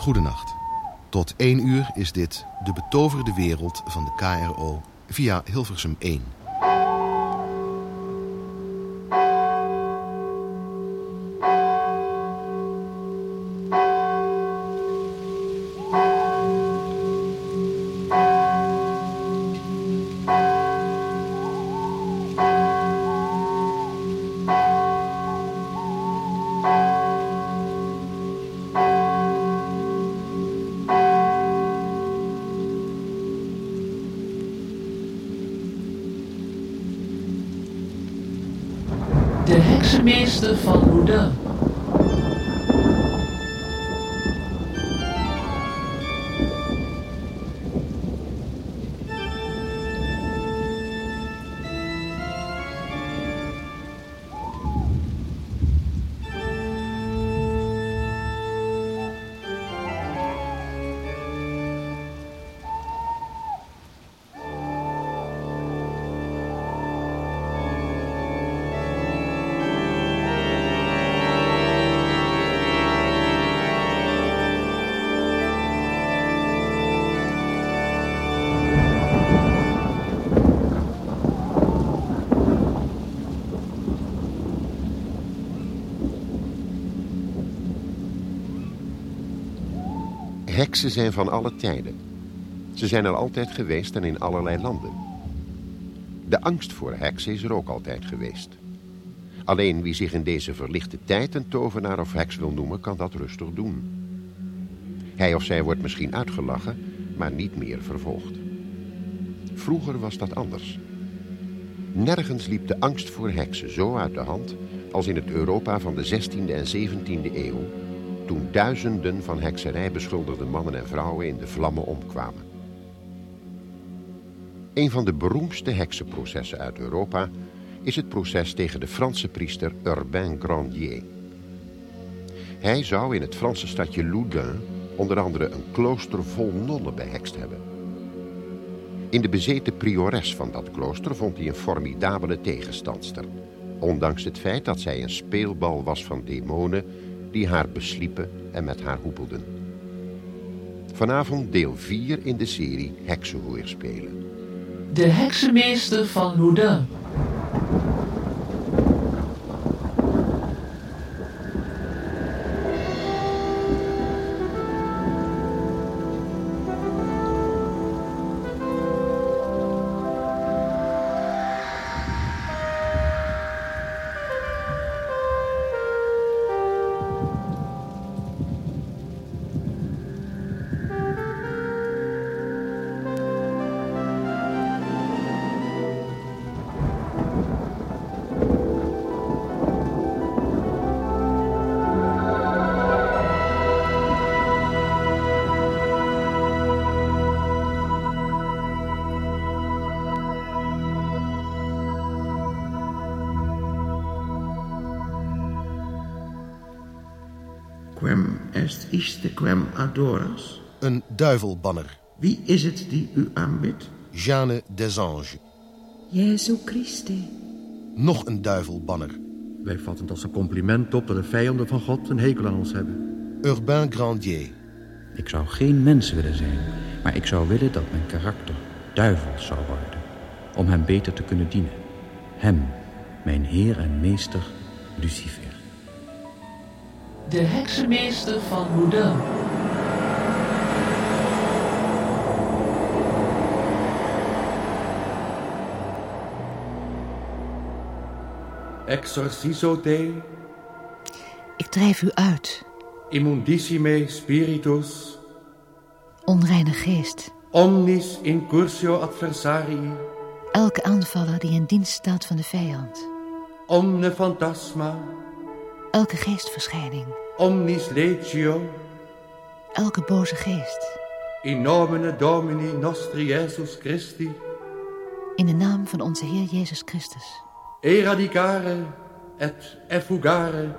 Goedenacht. Tot één uur is dit de betoverde wereld van de KRO via Hilversum 1. Heksen zijn van alle tijden. Ze zijn er altijd geweest en in allerlei landen. De angst voor heksen is er ook altijd geweest. Alleen wie zich in deze verlichte tijd een tovenaar of heks wil noemen, kan dat rustig doen. Hij of zij wordt misschien uitgelachen, maar niet meer vervolgd. Vroeger was dat anders. Nergens liep de angst voor heksen zo uit de hand als in het Europa van de 16e en 17e eeuw, toen duizenden van hekserij beschuldigde mannen en vrouwen in de vlammen omkwamen. Een van de beroemdste heksenprocessen uit Europa is het proces tegen de Franse priester Urbain Grandier. Hij zou in het Franse stadje Loudun onder andere een klooster vol nonnen behekst hebben. In de bezeten priores van dat klooster vond hij een formidabele tegenstandster, ondanks het feit dat zij een speelbal was van demonen die haar besliepen en met haar hoepelden. Vanavond deel 4 in de serie Heksenhoorspelen. De heksenmeester van Houdin. Adoras? Een duivelbanner. Wie is het die u aanbidt? Jeanne Desange. Jezu Christe. Nog een duivelbanner. Wij vatten het als een compliment op dat de vijanden van God een hekel aan ons hebben. Urbain Grandier. Ik zou geen mens willen zijn, maar ik zou willen dat mijn karakter duivels zou worden. Om hem beter te kunnen dienen. Hem, mijn heer en meester, Lucifer. De heksenmeester van Houdin. Exorciso te Ik drijf u uit, immundissime spiritus onreine geest. omnis incursio adversarii Elke aanvaller die in dienst staat van de vijand. omne phantasma Elke geestverschijning. omnis legio Elke boze geest. in nomine Domini nostri Iesus Christi In de naam van onze Heer Jezus Christus. Eradicare et effugare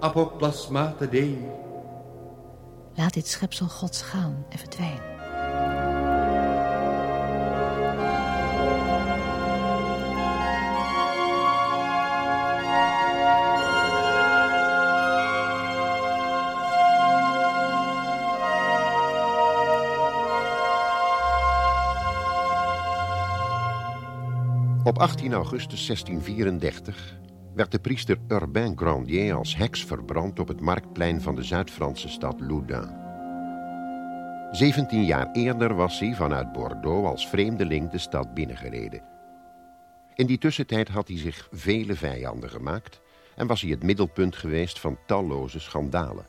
apoplasmata Dei Laat dit schepsel Gods gaan en verdwijnen. Op 18 augustus 1634 werd de priester Urbain Grandier als heks verbrand op het marktplein van de Zuid-Franse stad Loudun. 17 jaar eerder was hij vanuit Bordeaux als vreemdeling de stad binnengereden. In die tussentijd had hij zich vele vijanden gemaakt en was hij het middelpunt geweest van talloze schandalen.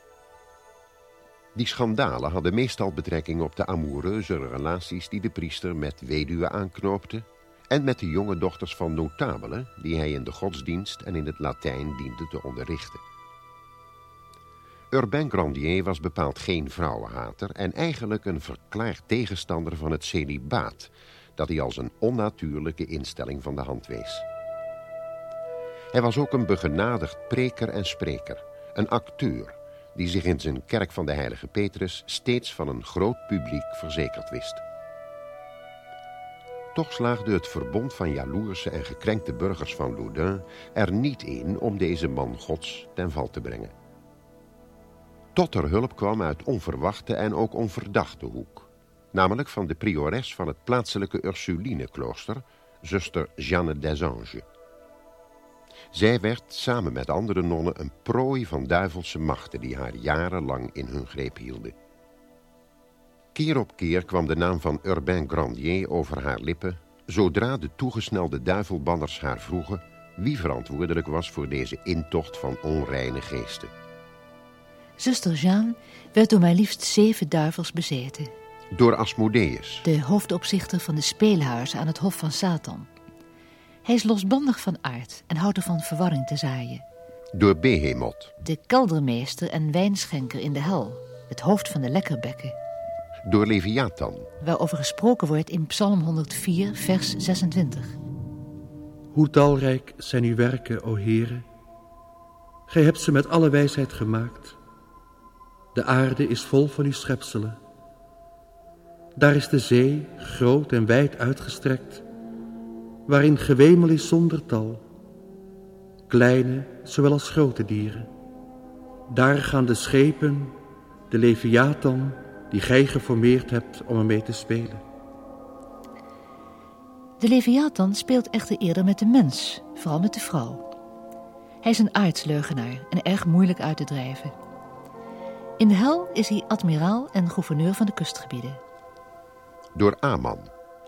Die schandalen hadden meestal betrekking op de amoureuze relaties die de priester met weduwen aanknoopte en met de jonge dochters van notabelen die hij in de godsdienst en in het Latijn diende te onderrichten. Urbain Grandier was bepaald geen vrouwenhater en eigenlijk een verklaard tegenstander van het celibaat, dat hij als een onnatuurlijke instelling van de hand wees. Hij was ook een begenadigd preker en spreker, een acteur die zich in zijn kerk van de heilige Petrus steeds van een groot publiek verzekerd wist. Toch slaagde het verbond van jaloerse en gekrenkte burgers van Loudun er niet in om deze man gods ten val te brengen. Tot er hulp kwam uit onverwachte en ook onverdachte hoek, namelijk van de priores van het plaatselijke Ursuline-klooster, zuster Jeanne des Anges. Zij werd samen met andere nonnen een prooi van duivelse machten die haar jarenlang in hun greep hielden. Keer op keer kwam de naam van Urbain Grandier over haar lippen, zodra de toegesnelde duivelbanners haar vroegen wie verantwoordelijk was voor deze intocht van onreine geesten. Zuster Jeanne werd door maar liefst zeven duivels bezeten. Door Asmodeus, De hoofdopzichter van de speelhuizen aan het Hof van Satan. Hij is losbandig van aard en houdt ervan verwarring te zaaien. door Behemoth, De keldermeester en wijnschenker in de hel. Het hoofd van de lekkerbekken. Door Leviathan, Waarover gesproken wordt in Psalm 104, vers 26. Hoe talrijk zijn uw werken, o Heere. Gij hebt ze met alle wijsheid gemaakt. De aarde is vol van uw schepselen. Daar is de zee, groot en wijd uitgestrekt, waarin gewemel is zonder tal. Kleine, zowel als grote dieren. Daar gaan de schepen, de leviathan, die gij geformeerd hebt om ermee te spelen. De Leviathan speelt echter eerder met de mens, vooral met de vrouw. Hij is een aardsleugenaar en erg moeilijk uit te drijven. In de hel is hij admiraal en gouverneur van de kustgebieden. door Aman,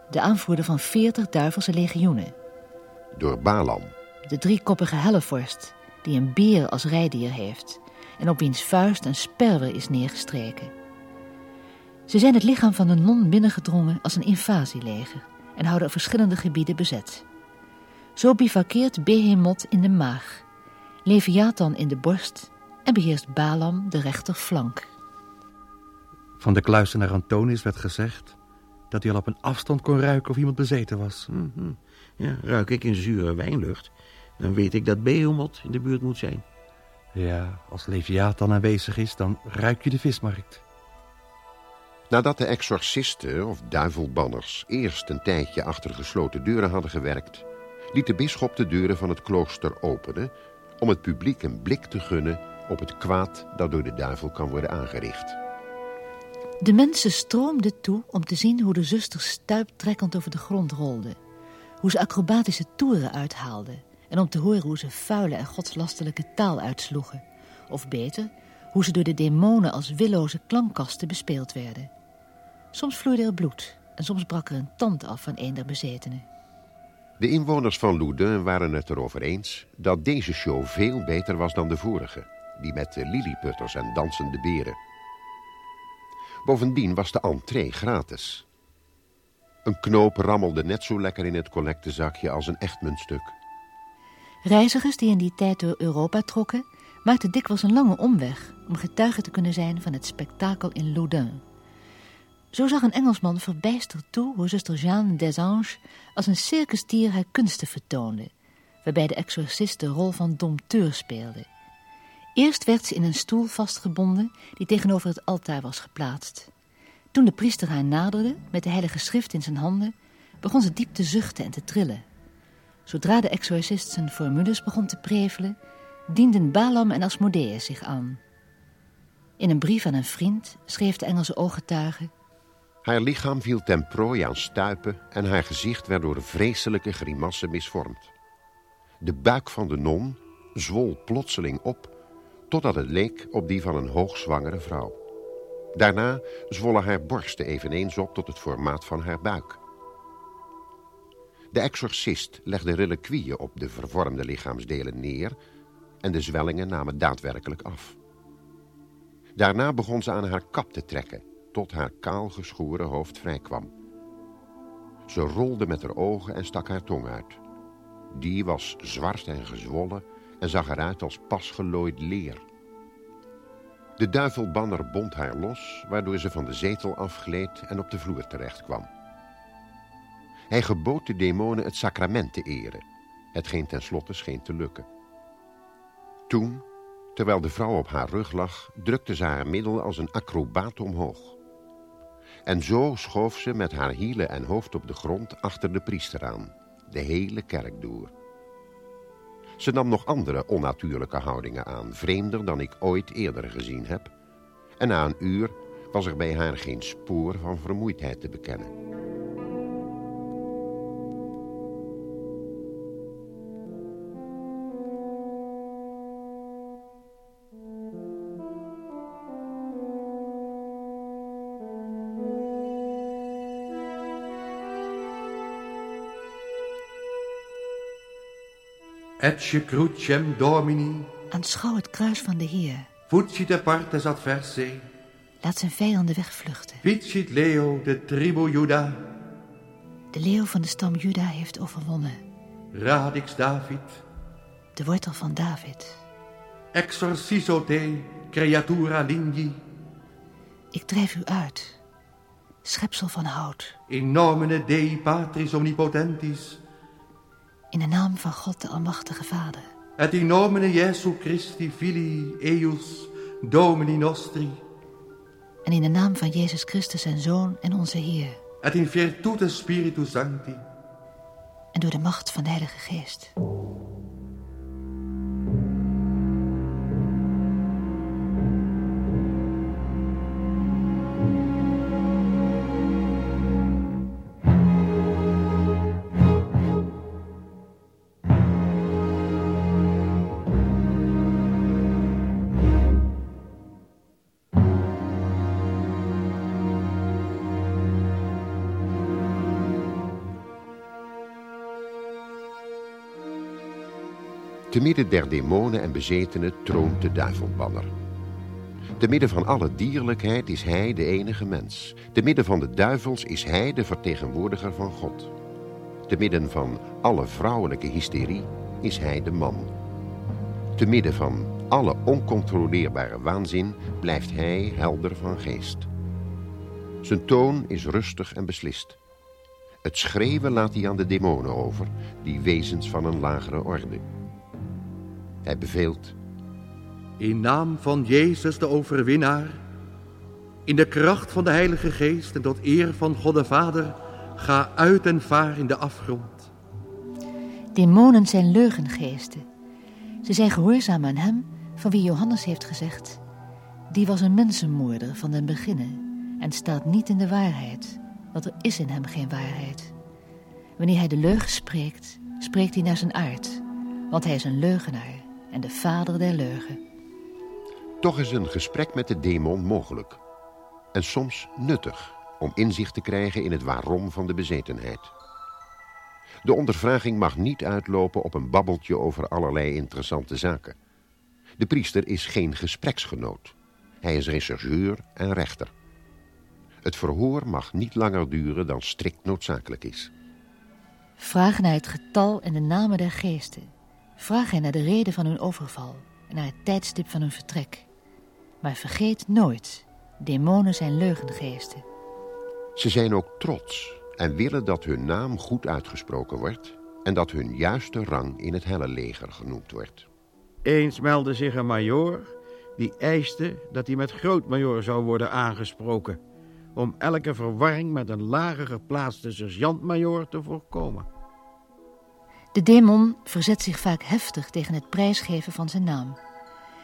De aanvoerder van veertig duivelse legioenen. door Balaam, De driekoppige hellevorst, die een beer als rijdier heeft... en op wiens vuist een sperwer is neergestreken. Ze zijn het lichaam van de non binnengedrongen als een invasieleger... en houden verschillende gebieden bezet. Zo bivakkeert Behemoth in de maag, Leviathan in de borst... en beheerst Balaam de rechterflank. Van de kluizenaar Antonius werd gezegd dat hij al op een afstand kon ruiken of iemand bezeten was. Mhm. Ja, ruik ik een zure wijnlucht, dan weet ik dat Behemoth in de buurt moet zijn. Ja, als Leviathan aanwezig is, dan ruik je de vismarkt. Nadat de exorcisten of duivelbanners eerst een tijdje achter gesloten deuren hadden gewerkt, liet de bisschop de deuren van het klooster openen om het publiek een blik te gunnen op het kwaad dat door de duivel kan worden aangericht. De mensen stroomden toe om te zien hoe de zusters stuiptrekkend over de grond rolden. Hoe ze acrobatische toeren uithaalden. En om te horen hoe ze vuile en godslastelijke taal uitsloegen. Of beter, hoe ze door de demonen als willoze klankkasten bespeeld werden. Soms vloeide er bloed en soms brak er een tand af van een der bezetenen. De inwoners van Loudun waren het erover eens dat deze show veel beter was dan de vorige, die met de lilliputters en dansende beren. Bovendien was de entree gratis. Een knoop rammelde net zo lekker in het collectezakje als een echt muntstuk. Reizigers die in die tijd door Europa trokken, maakten dikwijls een lange omweg om getuige te kunnen zijn van het spektakel in Loudun. Zo zag een Engelsman verbijsterd toe hoe zuster Jeanne des Anges als een circusdier haar kunsten vertoonde, waarbij de exorcist de rol van dompteur speelde. Eerst werd ze in een stoel vastgebonden die tegenover het altaar was geplaatst. Toen de priester haar naderde, met de heilige schrift in zijn handen, begon ze diep te zuchten en te trillen. Zodra de exorcist zijn formules begon te prevelen, dienden Balaam en Asmodeus zich aan. In een brief aan een vriend schreef de Engelse ooggetuige... Haar lichaam viel ten prooi aan stuipen en haar gezicht werd door vreselijke grimassen misvormd. De buik van de non zwol plotseling op, totdat het leek op die van een hoogzwangere vrouw. Daarna zwollen haar borsten eveneens op tot het formaat van haar buik. De exorcist legde reliquieën op de vervormde lichaamsdelen neer en de zwellingen namen daadwerkelijk af. Daarna begon ze aan haar kap te trekken, tot haar kaal geschoren hoofd vrijkwam. Ze rolde met haar ogen en stak haar tong uit. Die was zwart en gezwollen en zag eruit als pasgelooid leer. De duivelbanner bond haar los, waardoor ze van de zetel afgleed en op de vloer terechtkwam. Hij gebood de demonen het sacrament te eren, hetgeen tenslotte scheen te lukken. Toen, terwijl de vrouw op haar rug lag, drukte ze haar middel als een acrobaat omhoog. En zo schoof ze met haar hielen en hoofd op de grond achter de priester aan, de hele kerk door. Ze nam nog andere onnatuurlijke houdingen aan, vreemder dan ik ooit eerder gezien heb. En na een uur was er bij haar geen spoor van vermoeidheid te bekennen. Ecce crucem Domini, Aanschouw het kruis van de Heer. fucit partes adverse, Laat zijn vijanden wegvluchten. vicit Leo de tribu Juda, De leeuw van de stam Juda heeft overwonnen. radix David, De wortel van David. exorciso te creatura ligni, Ik drijf u uit. Schepsel van hout. in nomine Dei Patris Omnipotentis, In de naam van God de Almachtige Vader. et in nomine Jesu Christi Filii eius Domini nostri, En in de naam van Jezus Christus zijn Zoon en onze Heer. et in virtute Spiritus Sancti, En door de macht van de Heilige Geest. Te midden der demonen en bezetenen troont de duivelbanner. Te midden van alle dierlijkheid is hij de enige mens. Te midden van de duivels is hij de vertegenwoordiger van God. Te midden van alle vrouwelijke hysterie is hij de man. Te midden van alle oncontroleerbare waanzin blijft hij helder van geest. Zijn toon is rustig en beslist. Het schreeuwen laat hij aan de demonen over, die wezens van een lagere orde. Hij beveelt, in naam van Jezus de overwinnaar, in de kracht van de Heilige Geest en tot eer van God de Vader, ga uit en vaar in de afgrond. Demonen zijn leugengeesten. Ze zijn gehoorzaam aan hem van wie Johannes heeft gezegd... Die was een mensenmoorder van den beginnen en staat niet in de waarheid, want er is in hem geen waarheid. Wanneer hij de leugen spreekt, spreekt hij naar zijn aard, want hij is een leugenaar en de vader der leugen. toch is een gesprek met de demon mogelijk. En soms nuttig om inzicht te krijgen in het waarom van de bezetenheid. De ondervraging mag niet uitlopen op een babbeltje over allerlei interessante zaken. De priester is geen gespreksgenoot. Hij is rechercheur en rechter. Het verhoor mag niet langer duren dan strikt noodzakelijk is. Vraag naar het getal en de namen der geesten. Vraag hen naar de reden van hun overval en naar het tijdstip van hun vertrek. Maar vergeet nooit, demonen zijn leugengeesten. Ze zijn ook trots en willen dat hun naam goed uitgesproken wordt... en dat hun juiste rang in het helle leger genoemd wordt. Eens meldde zich een majoor die eiste dat hij met grootmajoor zou worden aangesproken... om elke verwarring met een lager geplaatste sergeant-majoor te voorkomen. De demon verzet zich vaak heftig tegen het prijsgeven van zijn naam.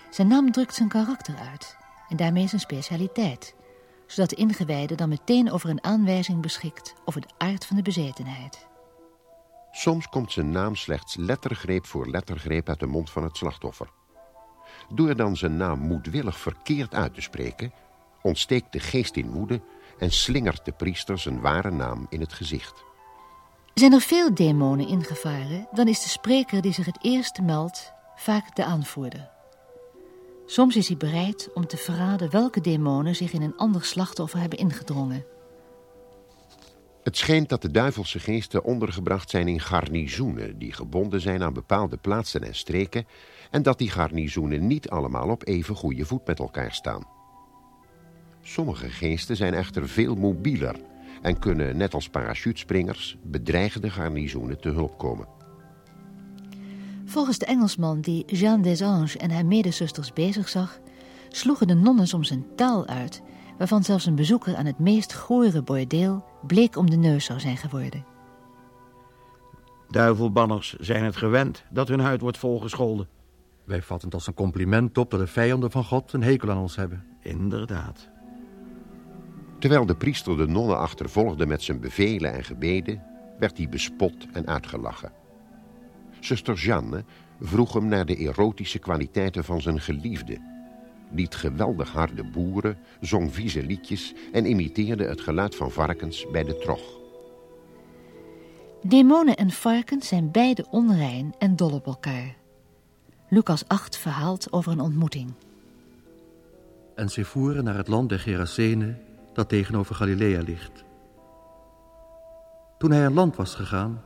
Zijn naam drukt zijn karakter uit en daarmee zijn specialiteit. zodat de ingewijde dan meteen over een aanwijzing beschikt over de aard van de bezetenheid. Soms komt zijn naam slechts lettergreep voor lettergreep uit de mond van het slachtoffer. Door dan zijn naam moedwillig verkeerd uit te spreken, ontsteekt de geest in woede en slingert de priester zijn ware naam in het gezicht. Zijn er veel demonen ingevaren, dan is de spreker die zich het eerste meldt vaak de aanvoerder. Soms is hij bereid om te verraden welke demonen zich in een ander slachtoffer hebben ingedrongen. Het schijnt dat de duivelse geesten ondergebracht zijn in garnizoenen... die gebonden zijn aan bepaalde plaatsen en streken... en dat die garnizoenen niet allemaal op even goede voet met elkaar staan. Sommige geesten zijn echter veel mobieler... en kunnen, net als parachutespringers, bedreigde garnizoenen te hulp komen. Volgens de Engelsman die Jeanne des Anges en haar medezusters bezig zag... sloegen de nonnen soms een taal uit... waarvan zelfs een bezoeker aan het meest gooire bordeel... bleek om de neus zou zijn geworden. Duivelbanners zijn het gewend dat hun huid wordt volgescholden. Wij vatten het als een compliment op dat de vijanden van God een hekel aan ons hebben. Inderdaad. Terwijl de priester de nonnen achtervolgde met zijn bevelen en gebeden... werd hij bespot en uitgelachen. Zuster Jeanne vroeg hem naar de erotische kwaliteiten van zijn geliefde. Liet geweldig harde boeren, zong vieze liedjes... en imiteerde het geluid van varkens bij de trog. Demonen en varkens zijn beide onrein en dol op elkaar. Lucas 8 verhaalt over een ontmoeting. En zij voeren naar het land der Gerasenen, dat tegenover Galilea ligt. Toen hij aan land was gegaan,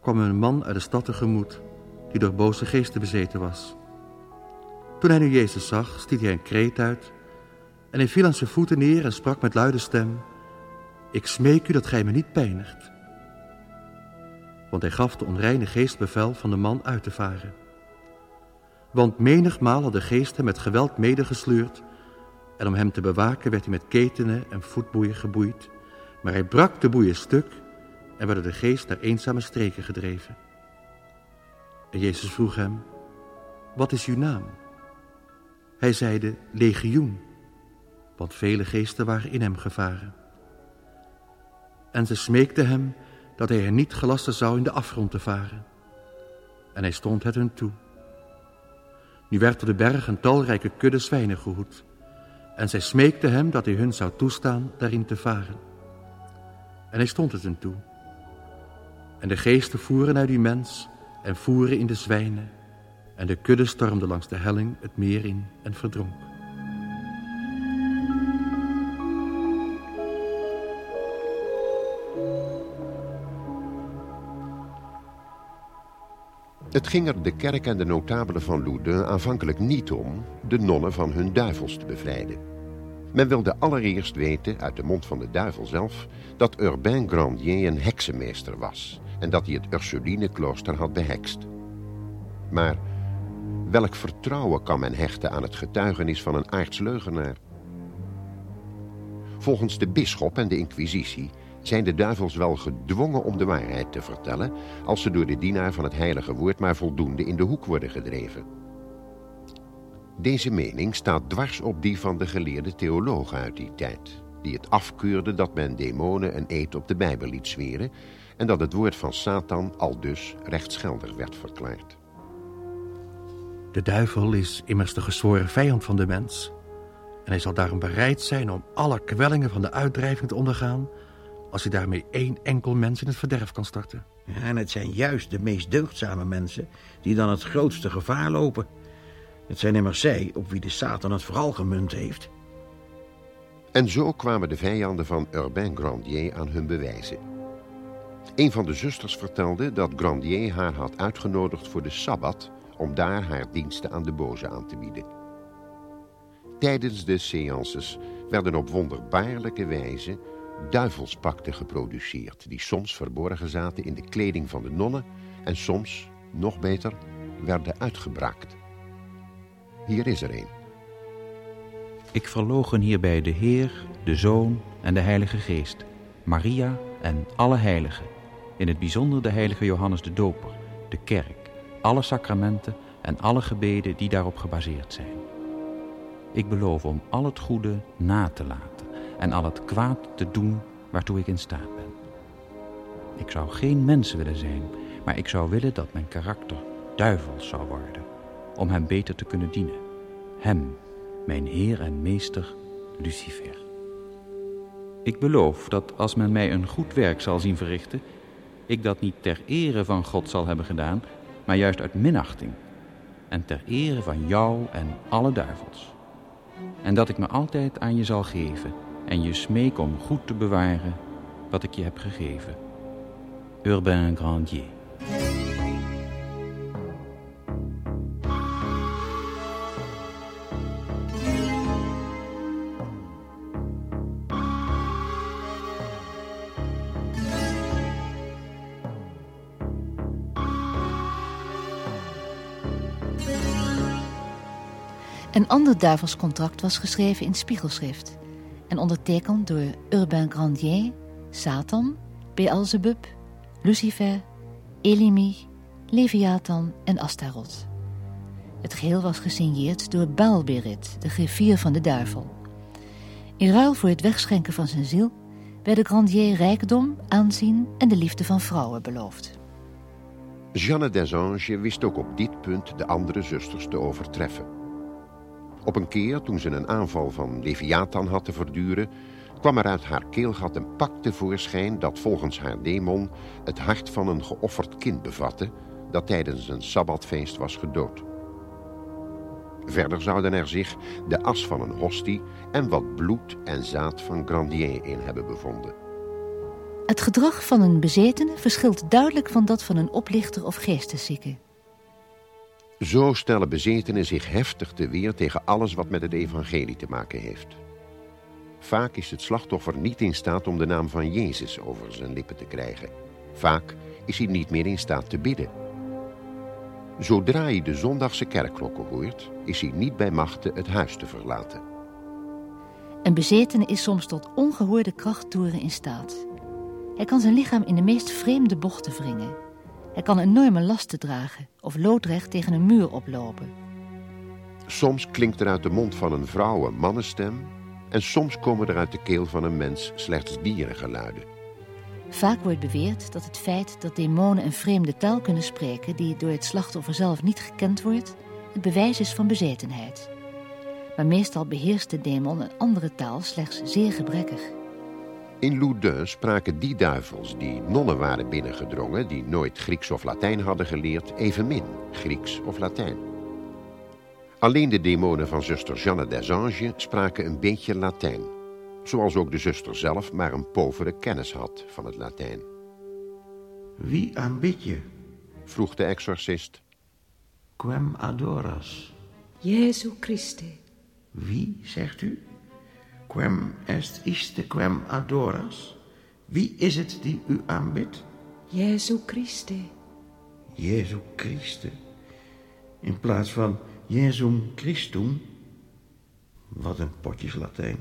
kwam een man uit de stad tegemoet, die door boze geesten bezeten was. Toen hij nu Jezus zag, stiet hij een kreet uit en hij viel aan zijn voeten neer en sprak met luide stem, Ik smeek u dat gij me niet pijnigt. Want hij gaf de onreine geest bevel van de man uit te varen. Want menigmaal had de geest hem met geweld medegesleurd en om hem te bewaken werd hij met ketenen en voetboeien geboeid, maar hij brak de boeien stuk en werd de geest naar eenzame streken gedreven. En Jezus vroeg hem, wat is uw naam? Hij zeide, legioen, want vele geesten waren in hem gevaren. En ze smeekte hem dat hij hen niet gelasten zou in de afgrond te varen. En hij stond het hun toe. Nu werd op de berg een talrijke kudde zwijnen gehoed. En zij smeekte hem dat hij hun zou toestaan daarin te varen. En hij stond het hun toe. En de geesten voeren uit die mens en voeren in de zwijnen. En de kudde stormde langs de helling het meer in en verdronk. Het ging er de kerk en de notabelen van Loudun aanvankelijk niet om de nonnen van hun duivels te bevrijden. Men wilde allereerst weten, uit de mond van de duivel zelf, dat Urbain Grandier een heksenmeester was en dat hij het Ursuline-klooster had behekst. Maar welk vertrouwen kan men hechten aan het getuigenis van een aardsleugenaar? Volgens de bisschop en de inquisitie zijn de duivels wel gedwongen om de waarheid te vertellen... als ze door de dienaar van het heilige woord maar voldoende in de hoek worden gedreven. Deze mening staat dwars op die van de geleerde theologen uit die tijd... die het afkeurde dat men demonen een eed op de Bijbel liet zweren... en dat het woord van Satan al dus rechtsgeldig werd verklaard. De duivel is immers de gezworen vijand van de mens... en hij zal daarom bereid zijn om alle kwellingen van de uitdrijving te ondergaan als hij daarmee één enkel mens in het verderf kan starten. Ja, en het zijn juist de meest deugdzame mensen die dan het grootste gevaar lopen. Het zijn immers zij op wie de Satan het vooral gemunt heeft. En zo kwamen de vijanden van Urbain Grandier aan hun bewijzen. Een van de zusters vertelde dat Grandier haar had uitgenodigd voor de Sabbat... om daar haar diensten aan de boze aan te bieden. Tijdens de séances werden op wonderbaarlijke wijze duivelspakten geproduceerd... die soms verborgen zaten in de kleding van de nonnen... en soms, nog beter, werden uitgebraakt. Hier is er een. Ik verlogen hierbij de Heer, de Zoon en de Heilige Geest, Maria en alle heiligen, in het bijzonder de heilige Johannes de Doper, de kerk, alle sacramenten en alle gebeden die daarop gebaseerd zijn. Ik beloof om al het goede na te laten en al het kwaad te doen waartoe ik in staat ben. Ik zou geen mens willen zijn, maar ik zou willen dat mijn karakter duivels zou worden, om hem beter te kunnen dienen. Hem, mijn Heer en Meester, Lucifer. Ik beloof dat als men mij een goed werk zal zien verrichten, ik dat niet ter ere van God zal hebben gedaan, maar juist uit minachting en ter ere van jou en alle duivels. En dat ik me altijd aan je zal geven en je smeek om goed te bewaren wat ik je heb gegeven. Urbain Grandier. Een ander duivelscontract was geschreven in spiegelschrift en ondertekend door Urbain Grandier, Satan, Beelzebub, Lucifer, Elimi, Leviathan en Astaroth. Het geheel was gesigneerd door Baalberit, de griffier van de duivel. In ruil voor het wegschenken van zijn ziel werden Grandier rijkdom, aanzien en de liefde van vrouwen beloofd. Jeanne Desange wist ook op dit punt de andere zusters te overtreffen. Op een keer, toen ze een aanval van Leviathan had te verduren, kwam er uit haar keelgat een pak tevoorschijn dat volgens haar demon het hart van een geofferd kind bevatte dat tijdens een sabbatfeest was gedood. Verder zouden er zich de as van een hostie en wat bloed en zaad van Grandier in hebben bevonden. Het gedrag van een bezetene verschilt duidelijk van dat van een oplichter of geesteszieke. Zo stellen bezetenen zich heftig te weer tegen alles wat met het evangelie te maken heeft. Vaak is het slachtoffer niet in staat om de naam van Jezus over zijn lippen te krijgen. Vaak is hij niet meer in staat te bidden. Zodra hij de zondagse kerkklokken hoort, is hij niet bij machten het huis te verlaten. Een bezetene is soms tot ongehoorde krachttoeren in staat. Hij kan zijn lichaam in de meest vreemde bochten wringen. Hij kan enorme lasten dragen of loodrecht tegen een muur oplopen. Soms klinkt er uit de mond van een vrouw een mannenstem en soms komen er uit de keel van een mens slechts dierengeluiden. Vaak wordt beweerd dat het feit dat demonen een vreemde taal kunnen spreken die door het slachtoffer zelf niet gekend wordt, het bewijs is van bezetenheid. Maar meestal beheerst de demon een andere taal slechts zeer gebrekkig. In Loudun spraken die duivels die nonnen waren binnengedrongen, die nooit Grieks of Latijn hadden geleerd, evenmin Grieks of Latijn. Alleen de demonen van zuster Jeanne Desange spraken een beetje Latijn, zoals ook de zuster zelf maar een povere kennis had van het Latijn. Wie aanbid je? Vroeg de exorcist. Quem adoras? Jesu Christe, Wie, zegt u? Quem est iste quem adoras? Wie is het die u aanbidt? Jesu Christe, Jezu Christe. In plaats van Jesum Christum. Wat een potjes Latijn.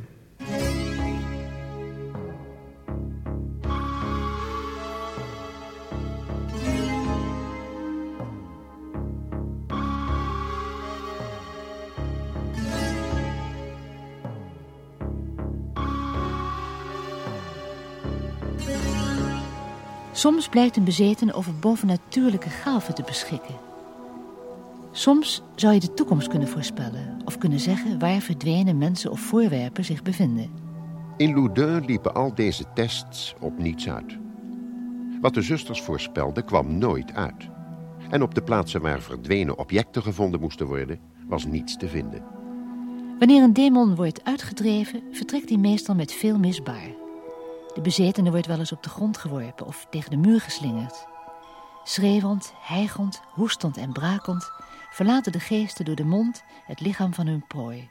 Soms blijkt een bezetene over bovennatuurlijke gaven te beschikken. Soms zou je de toekomst kunnen voorspellen of kunnen zeggen waar verdwenen mensen of voorwerpen zich bevinden. In Loudun liepen al deze tests op niets uit. Wat de zusters voorspelden kwam nooit uit. En op de plaatsen waar verdwenen objecten gevonden moesten worden, was niets te vinden. Wanneer een demon wordt uitgedreven, vertrekt hij meestal met veel misbaar. De bezetene wordt wel eens op de grond geworpen of tegen de muur geslingerd. Schreeuwend, hijgend, hoestend en brakend verlaten de geesten door de mond het lichaam van hun prooi.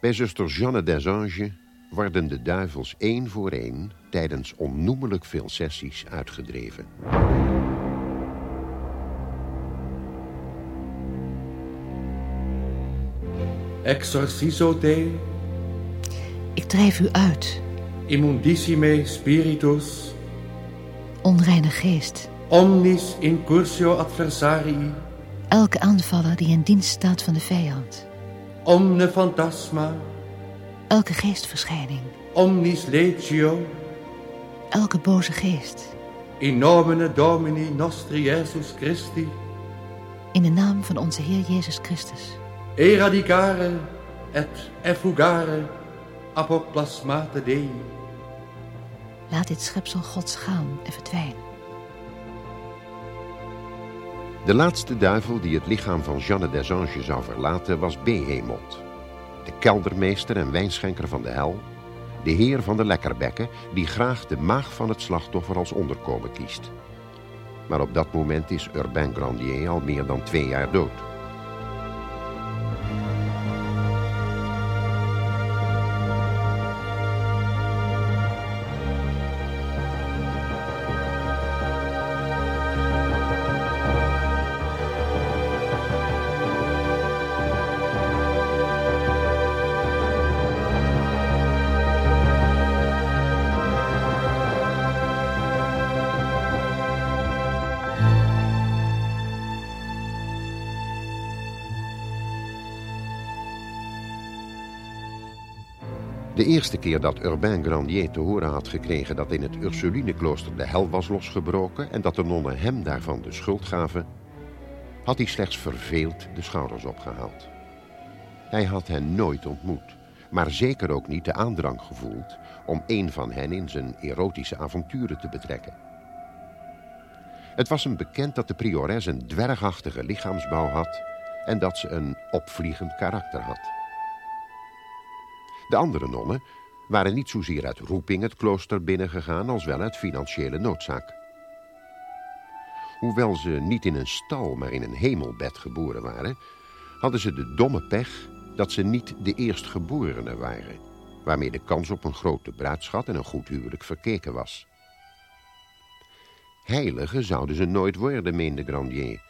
Bij zuster Jeanne Desange worden de duivels één voor één tijdens onnoemelijk veel sessies uitgedreven. Exorciso te Ik drijf u uit, immundissime spiritus onreine geest. omnis incursio adversarii Elke aanvaller die in dienst staat van de vijand. omne phantasma Elke geestverschijning, omnis legio, elke boze geest. in nomine Domini nostri Iesus Christi, In de naam van onze Heer Jezus Christus. eradicare et effugare apoplasmate Dei. Laat dit schepsel Gods gaan en verdwijnen. De laatste duivel die het lichaam van Jeanne d'Azange zou verlaten was Behemoth. De keldermeester en wijnschenker van de hel. De heer van de lekkerbekken die graag de maag van het slachtoffer als onderkomen kiest. Maar op dat moment is Urbain Grandier al meer dan twee jaar dood. Eerste keer dat Urbain Grandier te horen had gekregen dat in het Ursulineklooster de hel was losgebroken en dat de nonnen hem daarvan de schuld gaven, had hij slechts verveeld de schouders opgehaald. Hij had hen nooit ontmoet, maar zeker ook niet de aandrang gevoeld om een van hen in zijn erotische avonturen te betrekken. Het was hem bekend dat de priores een dwergachtige lichaamsbouw had en dat ze een opvliegend karakter had. De andere nonnen waren niet zozeer uit roeping het klooster binnengegaan als wel uit financiële noodzaak. Hoewel ze niet in een stal, maar in een hemelbed geboren waren, hadden ze de domme pech dat ze niet de eerstgeborenen waren, waarmee de kans op een grote bruidschat en een goed huwelijk verkeken was. Heiligen zouden ze nooit worden, meende Grandier,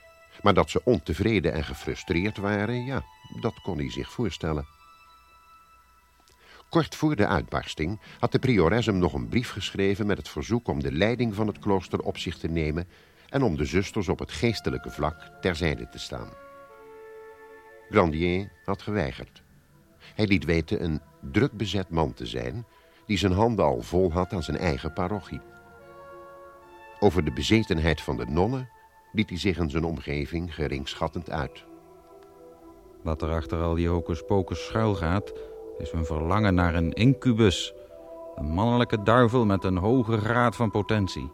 maar dat ze ontevreden en gefrustreerd waren, ja, dat kon hij zich voorstellen. Kort voor de uitbarsting had de priores hem nog een brief geschreven met het verzoek om de leiding van het klooster op zich te nemen en om de zusters op het geestelijke vlak terzijde te staan. Grandier had geweigerd. Hij liet weten een druk bezet man te zijn die zijn handen al vol had aan zijn eigen parochie. Over de bezetenheid van de nonnen liet hij zich in zijn omgeving geringschattend uit. Wat er achter al die hocus-pocus schuil gaat, is hun verlangen naar een incubus. Een mannelijke duivel met een hoge graad van potentie.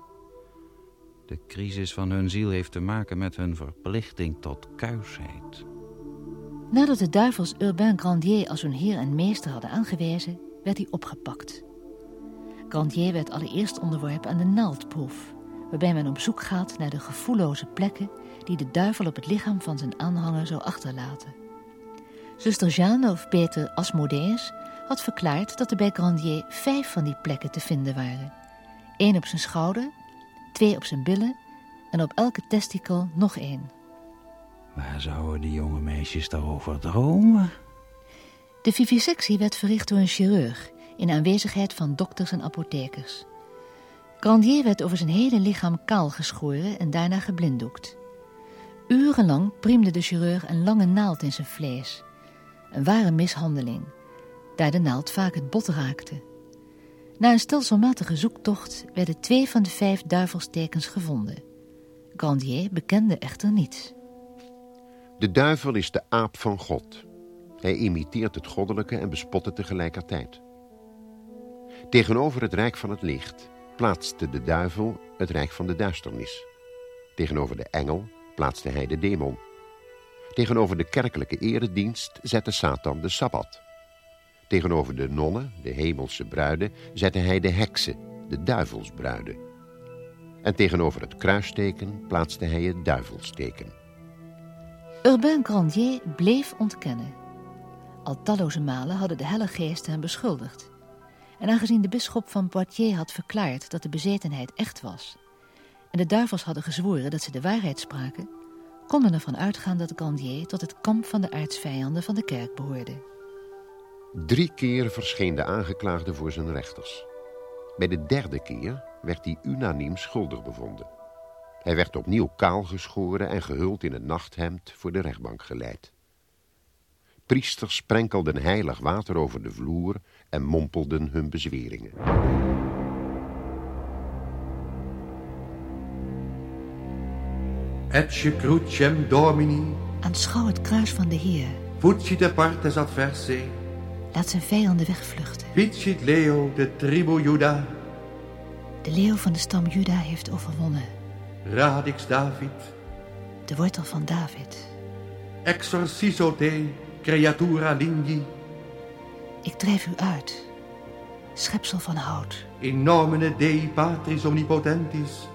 De crisis van hun ziel heeft te maken met hun verplichting tot kuisheid. Nadat de duivels Urbain Grandier als hun heer en meester hadden aangewezen, werd hij opgepakt. Grandier werd allereerst onderworpen aan de naaldproef, waarbij men op zoek gaat naar de gevoelloze plekken die de duivel op het lichaam van zijn aanhanger zou achterlaten. Zuster Jeanne of beter Asmodeus had verklaard dat er bij Grandier vijf van die plekken te vinden waren. Eén op zijn schouder, twee op zijn billen en op elke testikel nog één. Waar zouden die jonge meisjes daarover dromen? De vivisectie werd verricht door een chirurg in aanwezigheid van dokters en apothekers. Grandier werd over zijn hele lichaam kaal geschoren en daarna geblinddoekt. Urenlang priemde de chirurg een lange naald in zijn vlees. Een ware mishandeling, daar de naald vaak het bot raakte. Na een stelselmatige zoektocht werden twee van de vijf duivelstekens gevonden. Grandier bekende echter niets. De duivel is de aap van God. Hij imiteert het goddelijke en bespot het tegelijkertijd. Tegenover het rijk van het licht plaatste de duivel het rijk van de duisternis. Tegenover de engel plaatste hij de demon. Tegenover de kerkelijke eredienst zette Satan de Sabbat. Tegenover de nonnen, de hemelse bruiden, zette hij de heksen, de duivelsbruiden. En tegenover het kruisteken plaatste hij het duivelsteken. Urbain Grandier bleef ontkennen. Al talloze malen hadden de helle geesten hem beschuldigd. En aangezien de bisschop van Poitiers had verklaard dat de bezetenheid echt was... en de duivels hadden gezworen dat ze de waarheid spraken... kon men ervan uitgaan dat Grandier tot het kamp van de aartsvijanden van de kerk behoorde. Drie keer verscheen de aangeklaagde voor zijn rechters. Bij de derde keer werd hij unaniem schuldig bevonden. Hij werd opnieuw kaal geschoren en gehuld in een nachthemd voor de rechtbank geleid. priesters sprenkelden heilig water over de vloer en mompelden hun bezweringen. Ecce crucem Domini, Aanschouw het kruis van de Heer. fucite partes adversae, Laat zijn vijanden wegvluchten. vicit leo de tribu Juda, De leeuw van de stam Juda heeft overwonnen. radix David, De wortel van David. exorciso te creatura lingui, Ik drijf u uit. Schepsel van hout. in nomine Dei Patris Omnipotentis,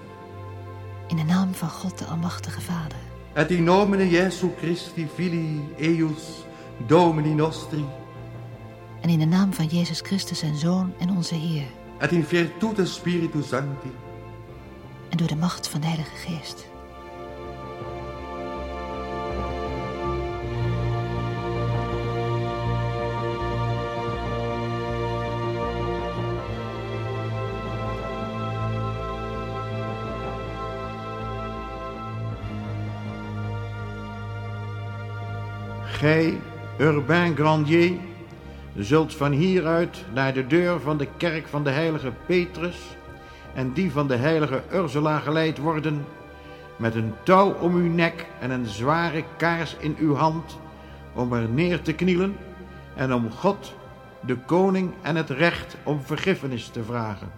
In de naam van God de Almachtige Vader. et in nomine Jesu Christi Filii eius Domini nostri, En in de naam van Jezus Christus zijn Zoon en onze Heer. et in virtute Spiritus Sancti, En door de macht van de Heilige Geest. Gij, Urbain Grandier, zult van hieruit naar de deur van de kerk van de heilige Petrus en die van de heilige Ursula geleid worden, met een touw om uw nek en een zware kaars in uw hand, om er neer te knielen en om God, de koning en het recht om vergiffenis te vragen.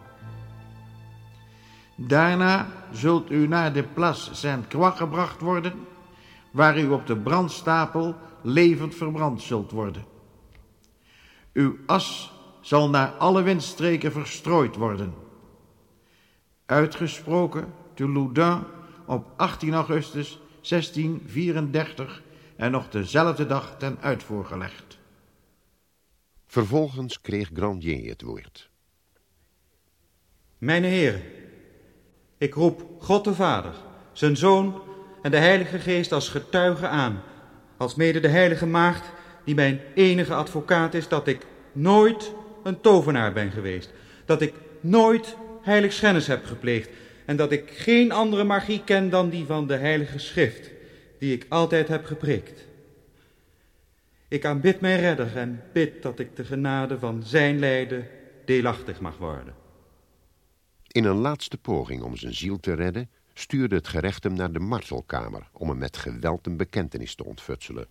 Daarna zult u naar de Place Sainte-Croix gebracht worden, waar u op de brandstapel levend verbrand zult worden. Uw as zal naar alle windstreken verstrooid worden. Uitgesproken te Loudun op 18 augustus 1634 en nog dezelfde dag ten uitvoer gelegd. Vervolgens kreeg Grandier het woord. Mijn heren, ik roep God de Vader, zijn Zoon en de Heilige Geest als getuige aan, als mede de Heilige Maagd, die mijn enige advocaat is, dat ik nooit een tovenaar ben geweest, dat ik nooit heiligschennis heb gepleegd en dat ik geen andere magie ken dan die van de Heilige Schrift, die ik altijd heb gepreekt. Ik aanbid mijn redder en bid dat ik de genade van zijn lijden deelachtig mag worden. In een laatste poging om zijn ziel te redden, stuurde het gerecht hem naar de martelkamer om hem met geweld een bekentenis te ontfutselen.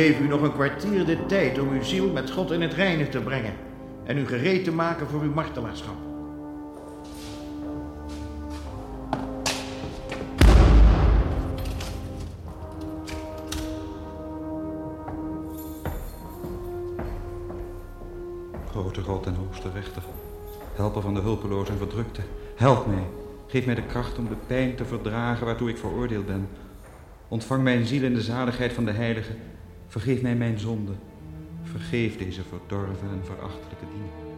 Geef u nog een kwartier de tijd om uw ziel met God in het reine te brengen en u gereed te maken voor uw martelaarschap. Grote God en hoogste rechter, helper van de hulpelozen en verdrukte, help mij. Geef mij de kracht om de pijn te verdragen waartoe ik veroordeeld ben. Ontvang mijn ziel in de zaligheid van de heilige. Vergeef mij mijn zonde. Vergeef deze verdorven en verachtelijke diener.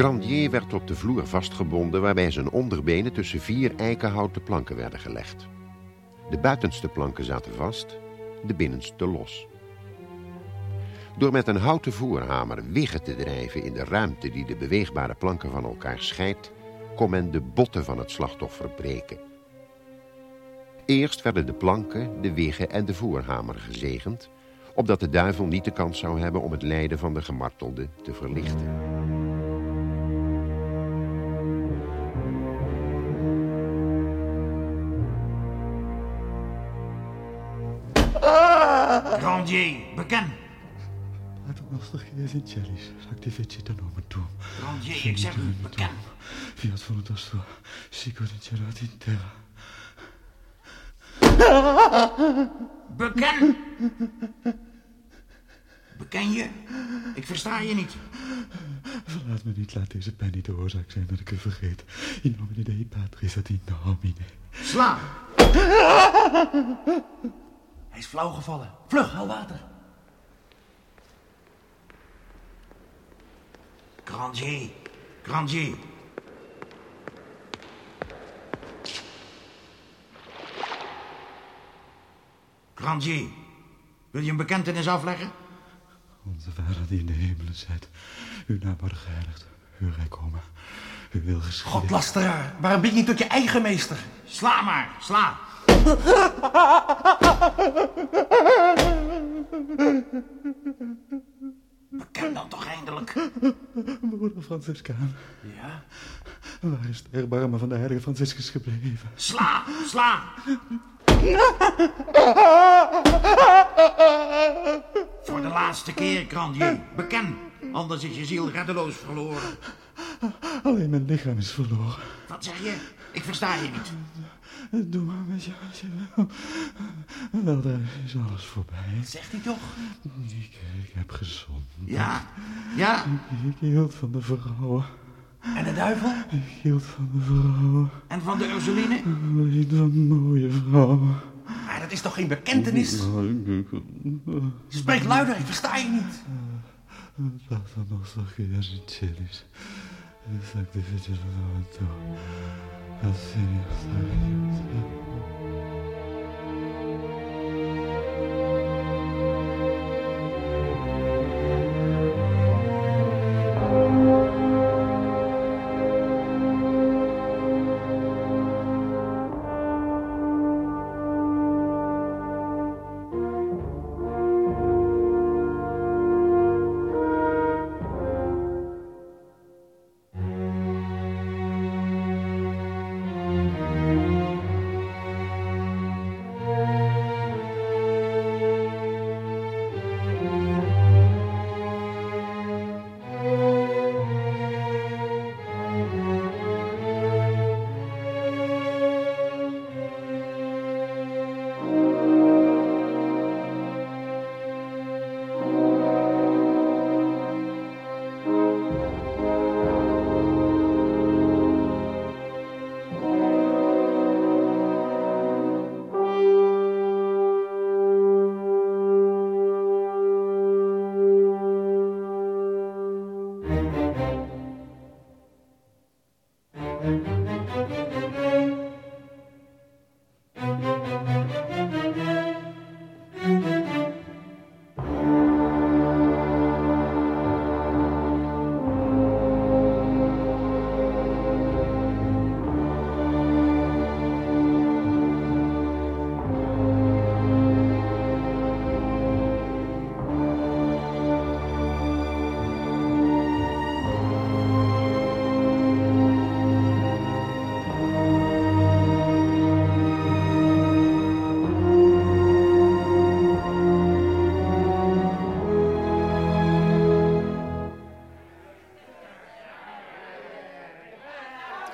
Grandier werd op de vloer vastgebonden waarbij zijn onderbenen tussen vier eikenhouten planken werden gelegd. De buitenste planken zaten vast, de binnenste los. Door met een houten voerhamer wiggen te drijven in de ruimte die de beweegbare planken van elkaar scheidt, kon men de botten van het slachtoffer breken. Eerst werden de planken, de wiggen en de voerhamer gezegend, opdat de duivel niet de kans zou hebben om het lijden van de gemartelde te verlichten. Grandier, beken. Nostalgia in celis, activecita nomen tuum. Grandier, ik zeg u, bekend. Fiat voluntas tua, sicut in cielo et in terra. Beken! Beken je? Ik versta je niet. Verlaat me niet, laat deze pijn niet de oorzaak zijn dat ik u vergeet. In nomine Dei Patris et in nomine. Sla! Hij is flauw gevallen. Vlug, haal water. Grandier, Grandier. Grandier, wil je een bekentenis afleggen? Onze Vader die in de hemelen zijt, uw naam wordt geheiligd, uw rijk komen, uw wil geschieden. Godlasteraar, waarom bid je niet tot je eigen meester? Sla maar, sla. Beken dan toch eindelijk. Broeder Franciscaan, Ja? waar is de erbarmen van de heilige Franciscus gebleven? Sla, sla. Voor de laatste keer, Grandier. Beken, anders is je ziel reddeloos verloren. Alleen mijn lichaam is verloren. Wat zeg je? Ik versta je niet. Doe maar met je. Wel, daar is alles voorbij. Zegt hij toch? Ik, ik heb gezond. Ja, ja. Ik hield van de vrouwen. En de duivel? Ik hield van de vrouwen. En van de Ursuline? Ik hield van mooie vrouwen. Maar dat is toch geen bekentenis? Spreek luider, ik versta je niet. Laten nostalgia in sacrificios santo, auxilio, sacrificio you.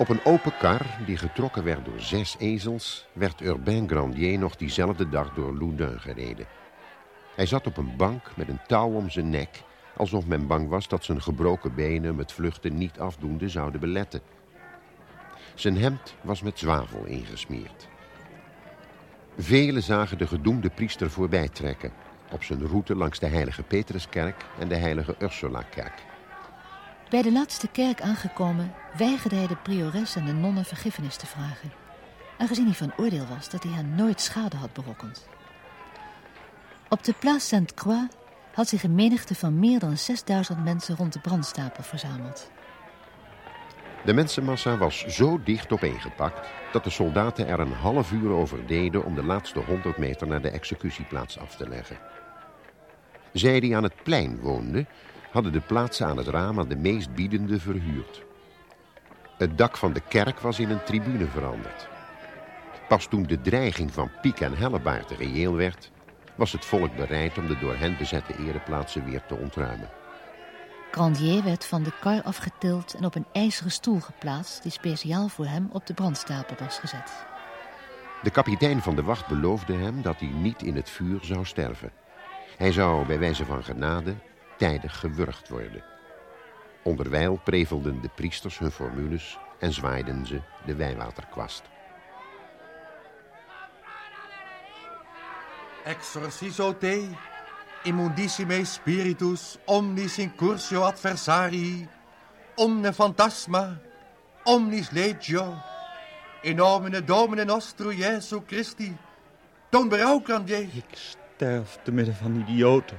Op een open kar die getrokken werd door zes ezels... werd Urbain Grandier nog diezelfde dag door Loudun gereden. Hij zat op een bank met een touw om zijn nek... alsof men bang was dat zijn gebroken benen hem het vluchten niet afdoende zouden beletten. Zijn hemd was met zwavel ingesmeerd. Velen zagen de gedoemde priester voorbij trekken... op zijn route langs de heilige Petruskerk en de heilige Ursula-kerk. Bij de laatste kerk aangekomen weigerde hij de priores en de nonnen vergiffenis te vragen. Aangezien hij van oordeel was dat hij hen nooit schade had berokkend. Op de Place Sainte-Croix had zich een menigte van meer dan 6000 mensen rond de brandstapel verzameld. De mensenmassa was zo dicht opeengepakt dat de soldaten er een half uur over deden om de laatste 100 meter naar de executieplaats af te leggen. Zij die aan het plein woonden, hadden de plaatsen aan het raam aan de meest biedende verhuurd. Het dak van de kerk was in een tribune veranderd. Pas toen de dreiging van piek en hellebaard reëel werd, was het volk bereid om de door hen bezette ereplaatsen weer te ontruimen. Grandier werd van de kar afgetild en op een ijzeren stoel geplaatst... die speciaal voor hem op de brandstapel was gezet. De kapitein van de wacht beloofde hem dat hij niet in het vuur zou sterven. Hij zou bij wijze van genade tijdig gewurgd worden. Onderwijl prevelden de priesters hun formules en zwaaiden ze de wijwaterkwast. Exorciso te, immundissime spiritus, omnis incursio adversarii, omne fantasma, omnis legio, in nomine Domine nostro Jesu Christi, toon berouw. Ik sterf te midden van idioten.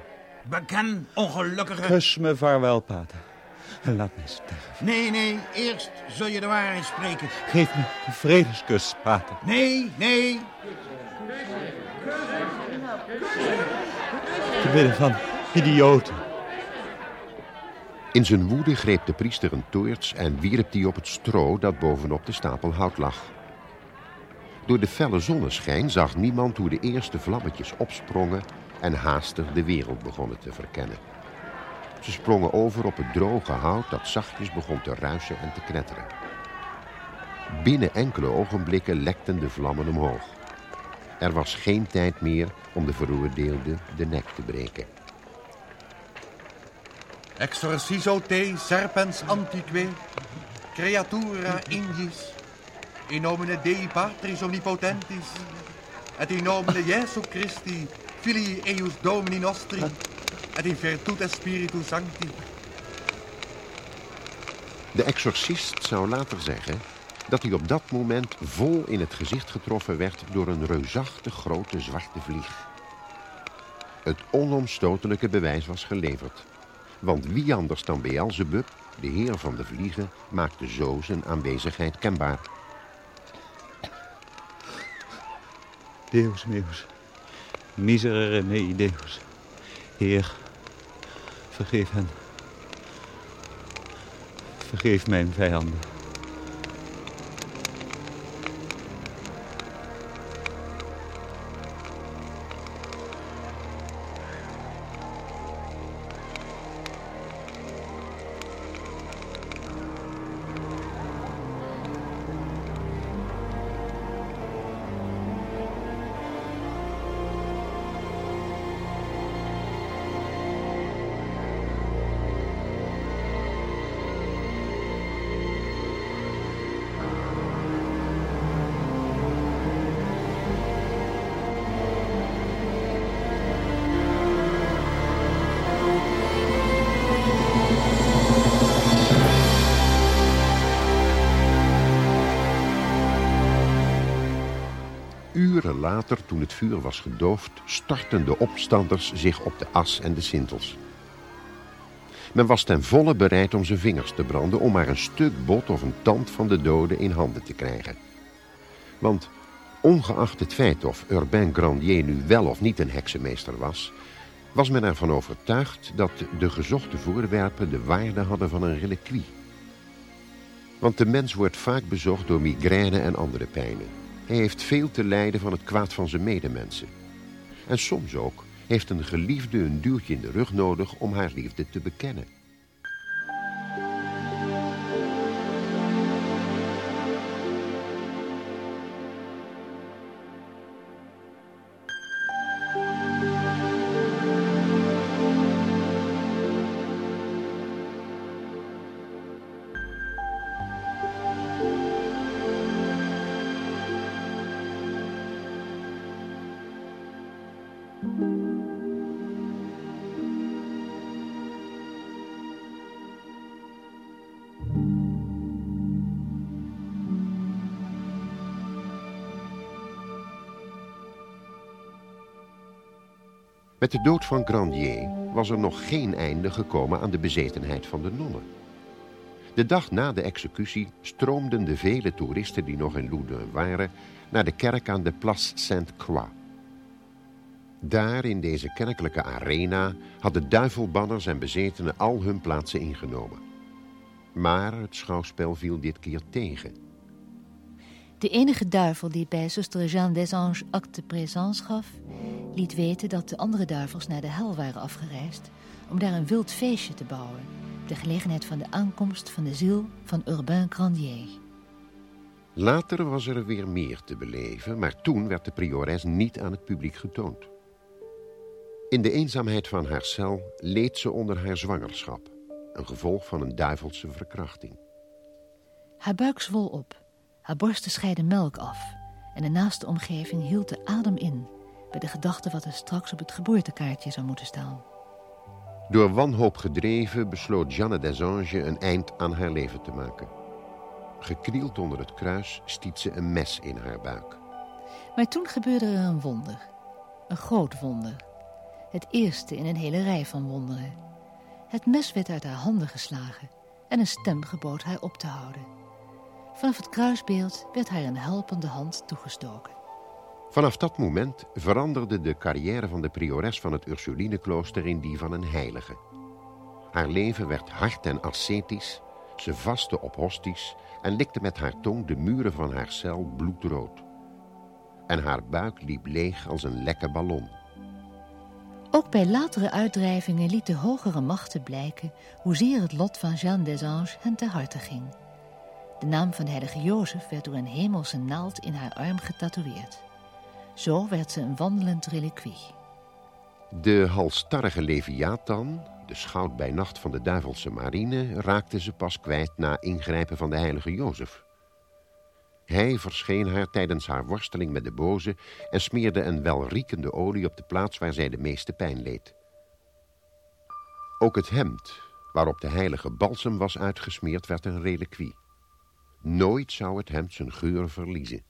Beken, ongelukkige... Kus me vaarwel, pater. Laat mij sterven. Nee, nee, eerst zul je de waarheid spreken. Geef me een vredeskus, pater. Nee, nee. Te midden van idioten. In zijn woede greep de priester een toorts en wierp die op het stro dat bovenop de stapel hout lag. Door de felle zonneschijn zag niemand hoe de eerste vlammetjes opsprongen en haastig de wereld begonnen te verkennen. Ze sprongen over op het droge hout dat zachtjes begon te ruisen en te knetteren. Binnen enkele ogenblikken lekten de vlammen omhoog. Er was geen tijd meer om de veroordeelde de nek te breken. Exorciso te serpens antique, creatura ingis, in nomine Dei Patris omnipotentis, et in nomine Jesu Christi, filii eius Domini nostri, et in virtute Spiritus Sancti. De exorcist zou later zeggen dat hij op dat moment vol in het gezicht getroffen werd door een reusachtig grote zwarte vlieg. Het onomstotelijke bewijs was geleverd. Want wie anders dan Beelzebub, de heer van de vliegen, maakte zo zijn aanwezigheid kenbaar. Deus meus, miserere mei Deus. Heer, vergeef hen. Vergeef mijn vijanden. Vuur was gedoofd, stortten de opstanders zich op de as en de sintels. Men was ten volle bereid om zijn vingers te branden om maar een stuk bot of een tand van de doden in handen te krijgen. Want ongeacht het feit of Urbain Grandier nu wel of niet een heksenmeester was, was men ervan overtuigd dat de gezochte voorwerpen de waarde hadden van een reliquie. Want de mens wordt vaak bezocht door migraine en andere pijnen. Hij heeft veel te lijden van het kwaad van zijn medemensen. En soms ook heeft een geliefde een duwtje in de rug nodig om haar liefde te bekennen. Met de dood van Grandier was er nog geen einde gekomen aan de bezetenheid van de nonnen. De dag na de executie stroomden de vele toeristen die nog in Loudun waren naar de kerk aan de Place Sainte-Croix. Daar in deze kerkelijke arena hadden duivelbanners en bezetenen al hun plaatsen ingenomen. Maar het schouwspel viel dit keer tegen. De enige duivel die bij zuster Jeanne des Anges acte présence gaf, liet weten dat de andere duivels naar de hel waren afgereisd om daar een wild feestje te bouwen, de gelegenheid van de aankomst van de ziel van Urbain Grandier. Later was er weer meer te beleven, maar toen werd de priores niet aan het publiek getoond. In de eenzaamheid van haar cel leed ze onder haar zwangerschap, een gevolg van een duivelse verkrachting. Haar buik zwol op, haar borsten scheiden melk af en de naaste omgeving hield de adem in bij de gedachte wat er straks op het geboortekaartje zou moeten staan. Door wanhoop gedreven besloot Jeanne Desange een eind aan haar leven te maken. Geknield onder het kruis stiet ze een mes in haar buik. Maar toen gebeurde er een wonder. Een groot wonder. Het eerste in een hele rij van wonderen. Het mes werd uit haar handen geslagen en een stem gebood haar op te houden. Vanaf het kruisbeeld werd haar een helpende hand toegestoken. Vanaf dat moment veranderde de carrière van de priores van het Ursulineklooster in die van een heilige. Haar leven werd hard en ascetisch, ze vastte op hosties en likte met haar tong de muren van haar cel bloedrood. En haar buik liep leeg als een lekke ballon. Ook bij latere uitdrijvingen liet de hogere machten blijken hoezeer het lot van Jeanne des Anges hen te harte ging. De naam van de heilige Jozef werd door een hemelse naald in haar arm getatoeëerd. Zo werd ze een wandelend reliquie. De halstarrige Leviathan, de schout bij nacht van de duivelse marine, raakte ze pas kwijt na ingrijpen van de heilige Jozef. Hij verscheen haar tijdens haar worsteling met de boze en smeerde een welriekende olie op de plaats waar zij de meeste pijn leed. Ook het hemd, waarop de heilige balsem was uitgesmeerd, werd een reliquie. Nooit zou het hemd zijn geur verliezen.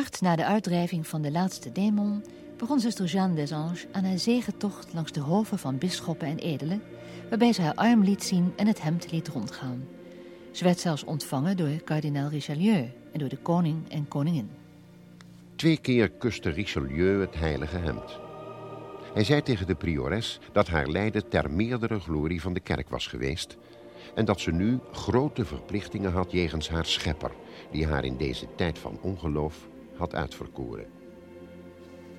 Kort na de uitdrijving van de laatste demon begon zuster Jeanne des Anges aan haar zegentocht langs de hoven van bisschoppen en edelen, waarbij ze haar arm liet zien en het hemd liet rondgaan. Ze werd zelfs ontvangen door kardinaal Richelieu en door de koning en koningin. Twee keer kuste Richelieu het heilige hemd. Hij zei tegen de priores dat haar lijden ter meerdere glorie van de kerk was geweest en dat ze nu grote verplichtingen had jegens haar schepper, die haar in deze tijd van ongeloof had uitverkoren.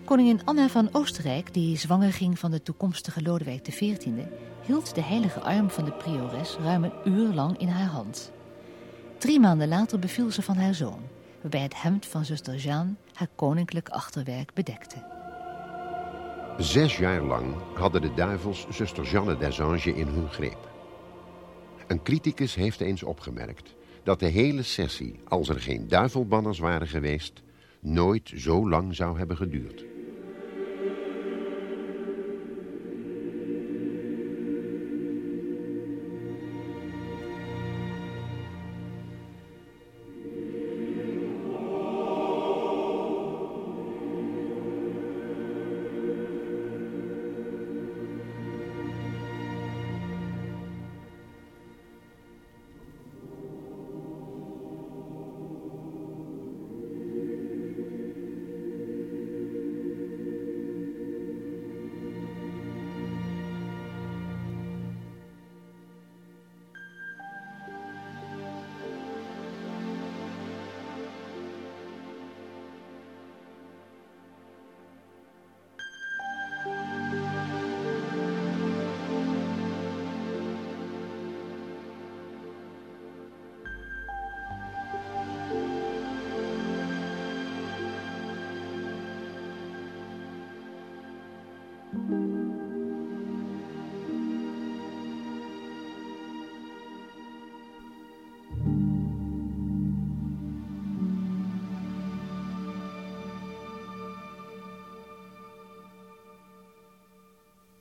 Koningin Anna van Oostenrijk, die zwanger ging van de toekomstige Lodewijk XIV, hield de heilige arm van de priores ruim een uur lang in haar hand. Drie maanden later beviel ze van haar zoon, waarbij het hemd van zuster Jeanne haar koninklijk achterwerk bedekte. Zes jaar lang hadden de duivels zuster Jeanne d'Azange in hun greep. Een criticus heeft eens opgemerkt dat de hele sessie, als er geen duivelbanners waren geweest, nooit zo lang zou hebben geduurd.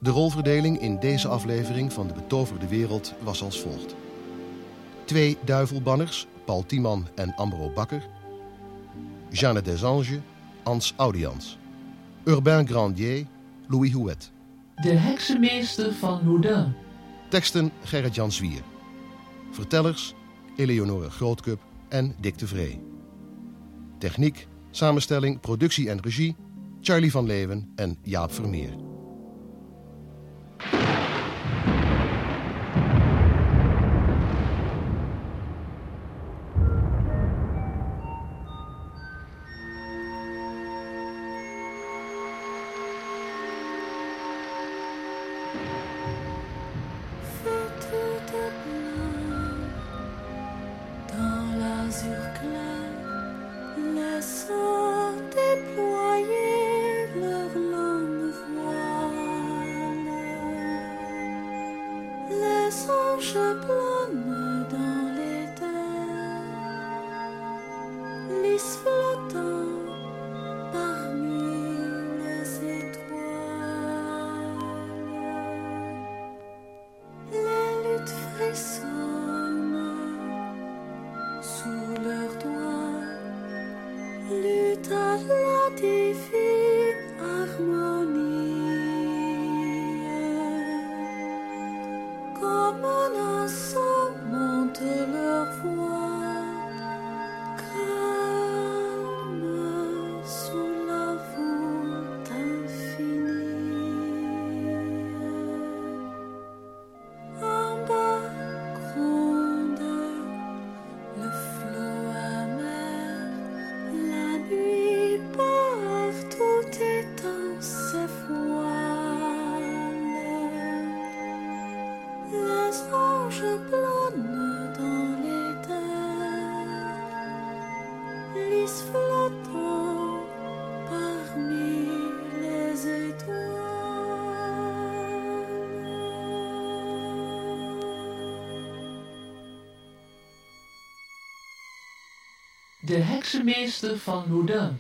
De rolverdeling in deze aflevering van De Betoverde Wereld was als volgt. Twee duivelbanners, Paul Tiemann en Ambro Bakker. Jeanne Desange, Ans Audians. Urbain Grandier, Louis Houet. De heksenmeester van Loudun. Teksten Gerrit-Jan Zwier. Vertellers Eleonore Grootkup en Dick de Vree. Techniek, samenstelling, productie en regie Charlie van Leeuwen en Jaap Vermeer. De heksenmeester van Loudun.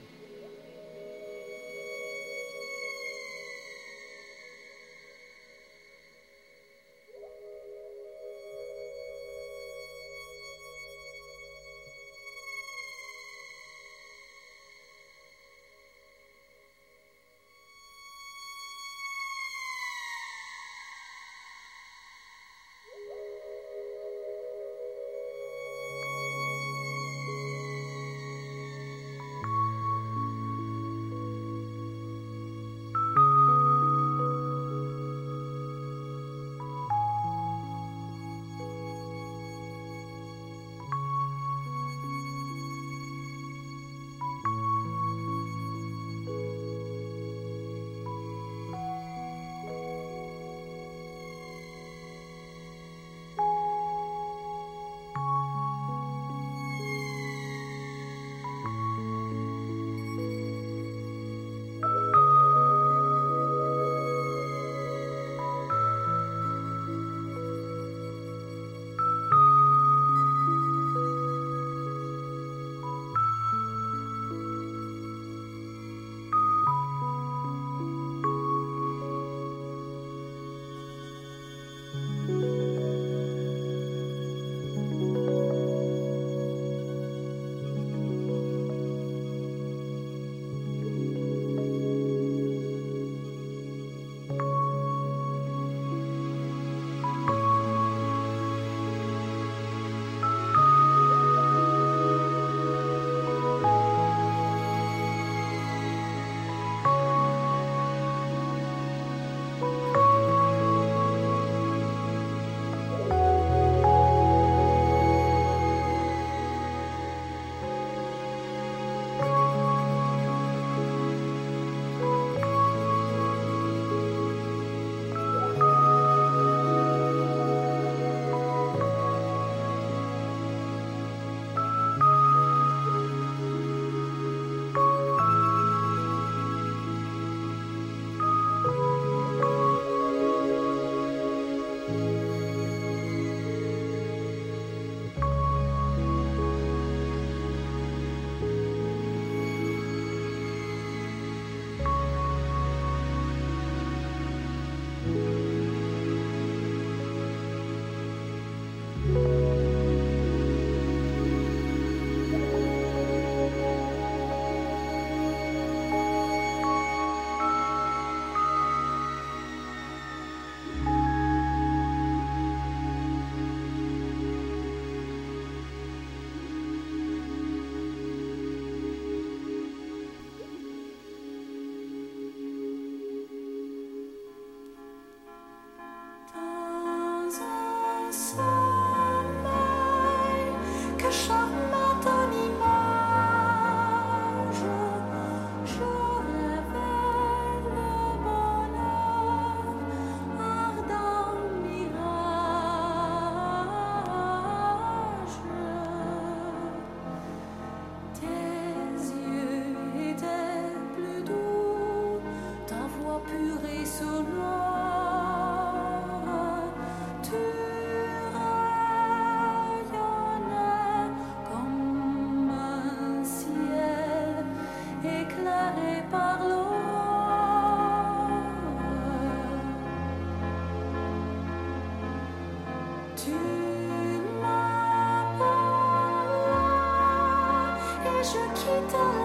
Je quitte